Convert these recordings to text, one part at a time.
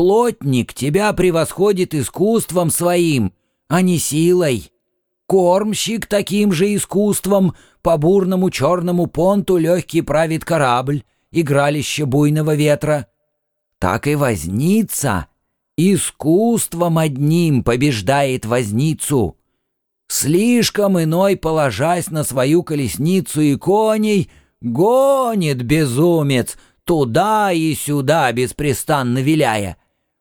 Плотник тебя превосходит искусством своим, а не силой. Кормщик таким же искусством по бурному черному понту легкий правит корабль, игралище буйного ветра. Так и возница искусством одним побеждает возницу. Слишком иной, положась на свою колесницу и коней, гонит безумец, туда и сюда беспрестанно виляя.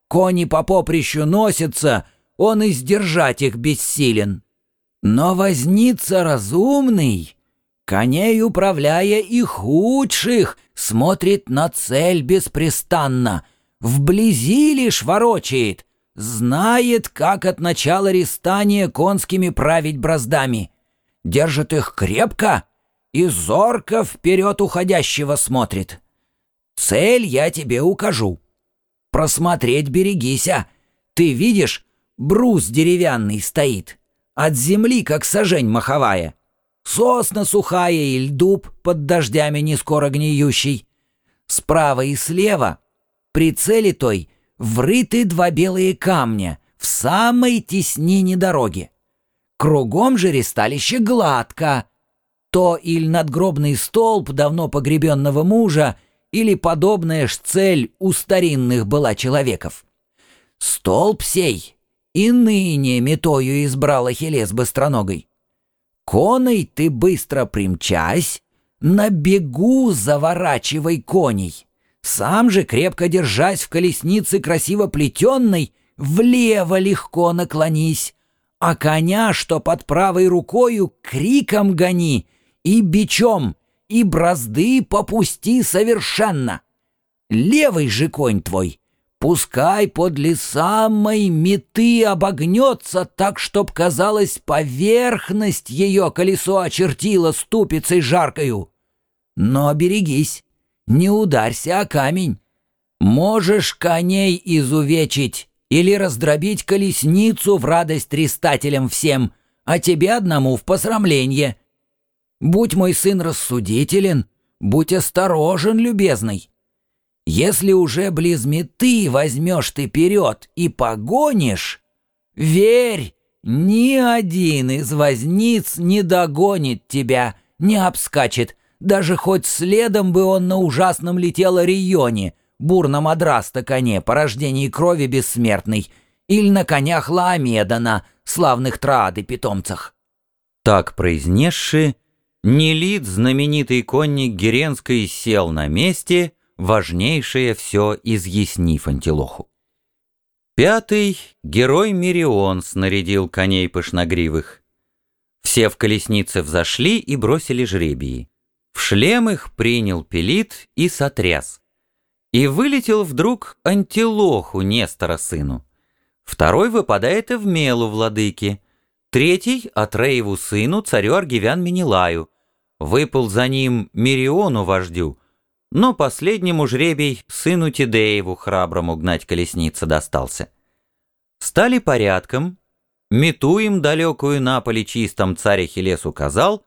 Кони по поприщу носятся, он и сдержать их бессилен. Но возница разумный, коней управляя и худших, смотрит на цель беспрестанно, вблизи лишь ворочает, знает, как от начала рестания конскими править браздами, держит их крепко и зорко вперед уходящего смотрит. Цель я тебе укажу. Просмотреть берегися. Ты видишь, брус деревянный стоит. От земли, как сажень маховая. Сосна сухая и льдуб под дождями не скоро гниющий. Справа и слева, при цели той, врыты два белые камня в самой теснине дороги. Кругом же ресталище гладко. То или надгробный столб давно погребенного мужа, или подобная ж цель у старинных была человеков. Столб сей и ныне метою избрал Ахиллес быстроногой. Коной ты быстро примчась, на бегу заворачивай коней. Сам же, крепко держась в колеснице красиво плетенной, влево легко наклонись, а коня, что под правой рукою, криком гони и бичом и бразды попусти совершенно. Левый же конь твой, пускай подле самой меты обогнется так, чтоб, казалось, поверхность ее колесо очертила ступицей жаркою. Но берегись, не ударься о камень. Можешь коней изувечить или раздробить колесницу в радость рестателям всем, а тебе одному в посрамление. Будь мой сын рассудителен, будь осторожен, любезный. Если уже близ меты возьмешь ты вперед и погонишь, верь, ни один из возниц не догонит тебя, не обскачет, даже хоть следом бы он на ужасном летел Орионе, бурном адраста коне, порождении крови бессмертной, или на конях Лаомедана, славных троады питомцах. Так произнесши, Нелит, знаменитый конник Геренской, сел на месте, важнейшее все изъяснив антилоху. Пятый герой Мирион снарядил коней пышногривых. Все в колеснице взошли и бросили жребии. В шлем их принял Пелит и сотряс. И вылетел вдруг антилоху Нестора сыну. Второй выпадает и в мелу владыки — Третий — Атрееву сыну, царю Аргивян Менелаю. Выпал за ним Мириону вождю, но последнему жребий сыну Тидееву храброму гнать колесница достался. Стали порядком, мету им далекую на поле чистом царь Ахиллес указал,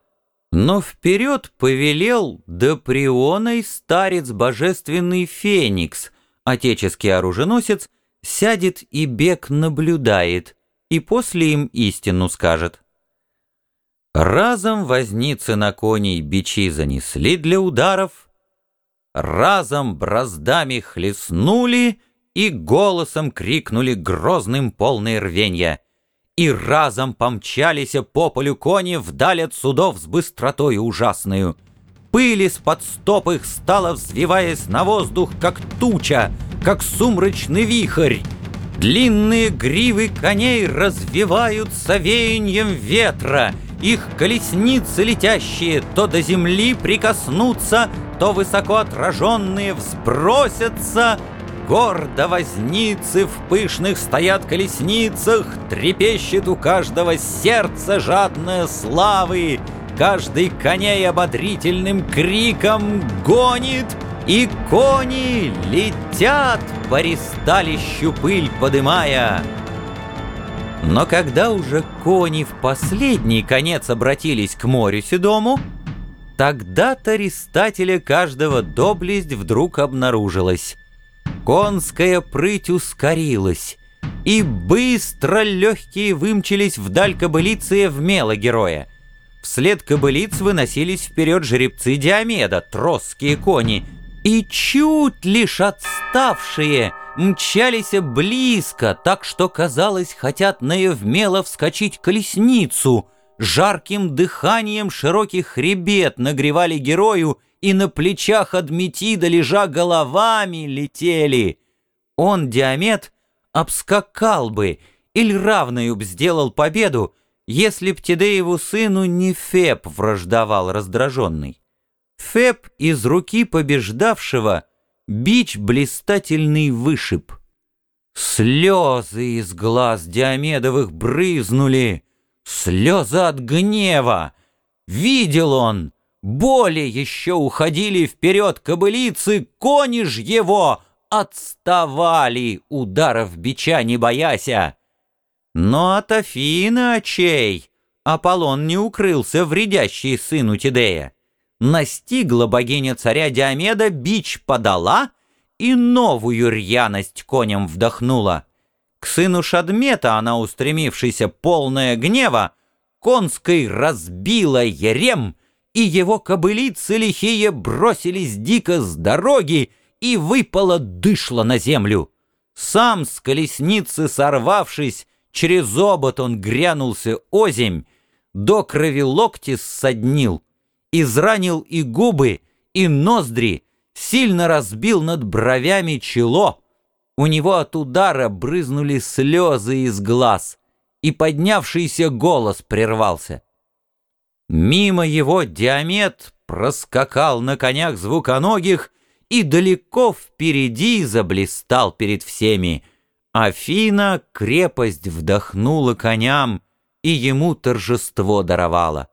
но вперед повелел до прионой старец божественный Феникс, отеческий оруженосец, сядет и бег наблюдает — и после им истину скажет. Разом возницы на коней бичи занесли для ударов, разом браздами хлестнули и голосом крикнули грозным полное рвенья, и разом помчались по полю кони вдаль от судов с быстротой ужасную. Пыль из-под стоп их стала, взвиваясь на воздух, как туча, как сумрачный вихрь, Длинные гривы коней развиваются веянием ветра, их колесницы летящие то до земли прикоснутся, то высоко отраженные взбросятся, Гордо возницы в пышных стоят колесницах, Трепещет у каждого сердце жадное славы, Каждый коней ободрительным криком гонит — и кони летят по ристалищу пыль подымая. Но когда уже кони в последний конец обратились к морю седому, тогда-то ристателя каждого доблесть вдруг обнаружилась. Конская прыть ускорилась, и быстро легкие вымчались вдаль кобылицы вмела героя. Вслед кобылиц выносились вперед жеребцы Диомеда, тросские кони, и чуть лишь отставшие мчались близко, так что, казалось, хотят наевмело вскочить колесницу. Жарким дыханием широких хребет нагревали герою, и на плечах Адметида, лежа головами, летели. Он, Диамет, обскакал бы или равную б сделал победу, если б Тидееву сыну не Феб враждовал раздраженный. Феб из руки побеждавшего бич блистательный вышиб. Слезы из глаз Диомедовых брызнули, слезы от гнева. Видел он, более еще уходили вперед кобылицы, кони ж его отставали, ударов бича не бояся. Но от Афины очей Аполлон не укрылся, вредящий сыну Тидея. Настигла богиня царя Диомеда, бич подала и новую рьяность коням вдохнула. К сыну Шадмета она, устремившаяся полная гнева, конской разбила ерем, и его кобылицы лихие бросились дико с дороги, и выпало дышло на землю. Сам с колесницы сорвавшись, через обод он грянулся озимь, до крови локти ссаднил, изранил и губы, и ноздри, сильно разбил над бровями чело. У него от удара брызнули слезы из глаз, и поднявшийся голос прервался. Мимо его Диамет проскакал на конях звуконогих и далеко впереди заблистал перед всеми. Афина крепость вдохнула коням и ему торжество даровала.